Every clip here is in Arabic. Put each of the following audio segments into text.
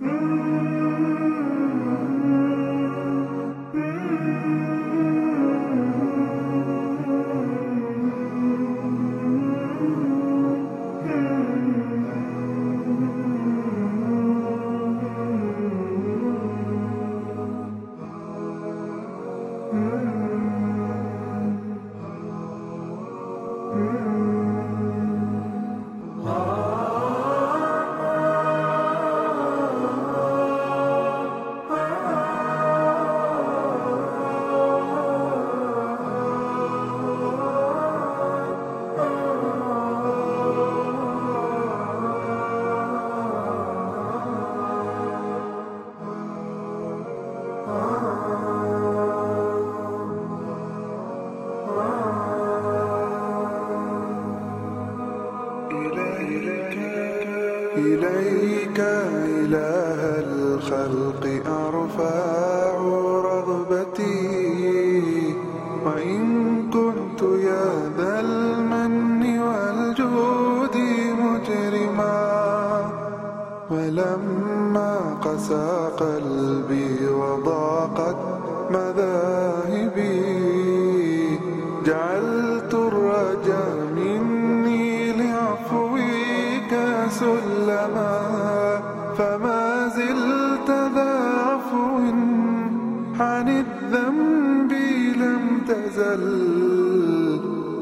Mm-hmm. إله الخلق أرفع رغبتي. وإن كنت يا ذا المن والجود مجرما. ولما قسى قلبي وضاقت مذاهبي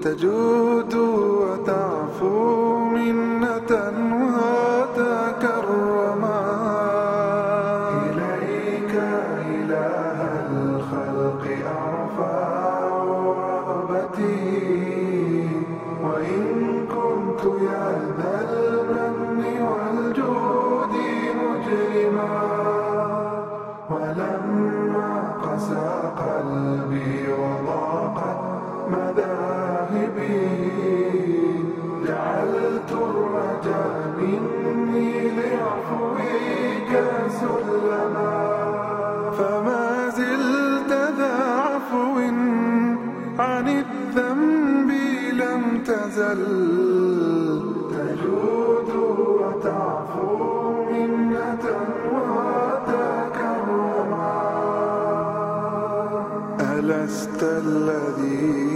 تجود وتعفو منة مني لعفوك سلما فما زلت ذا عفو عن الذنب لم تزل. تجود وتعفو منة وتكرما. ألست الذي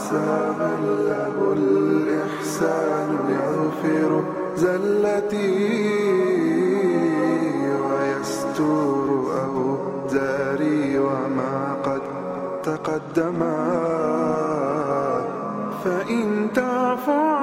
عسى من له الإحسان يغفر زلتي ويستور أوزاري وما قد تقدما فإن تعفو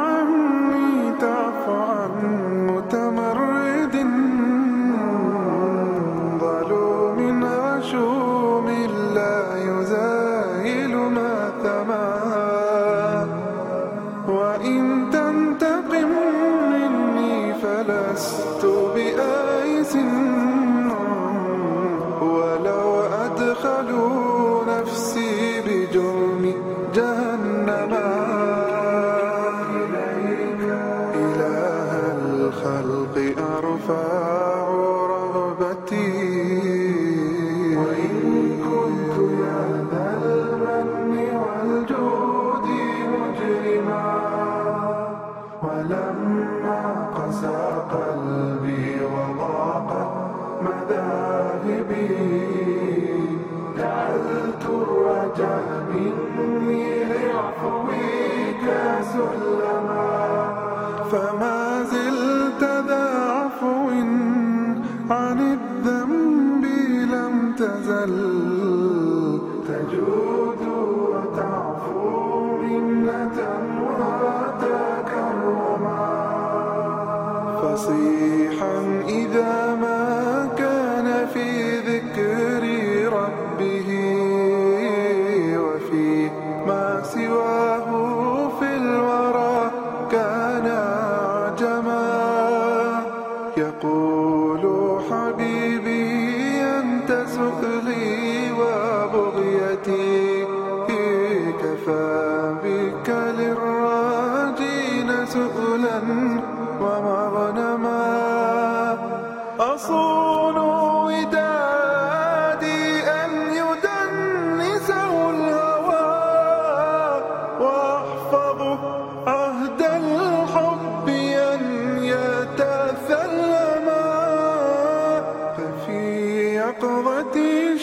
فلست بآيس. فما زلت ذا عفو عن الذنب لم تزل. تجود وتعفو منة وتكرما. فصيحا إذا ما كان في ذكر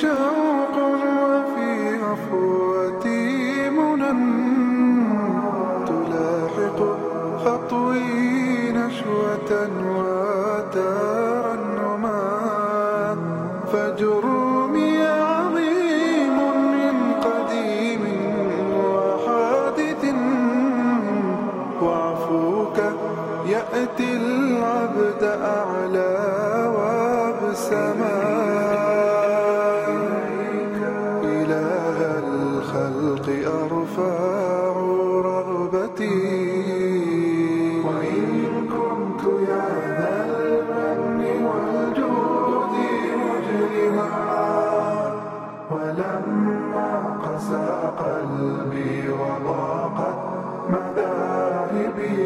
شوق وفي عفوتي منى تلاحق خطوي نشوة وترنما فجرمي عظيم من قديم وحادث. وعفوك يأتي العبد أعلى وابسما أرفع رغبتي. وإن كنت يا ذا المن والجود مجرما ولما قسى قلبي وضاقت مذاهبي.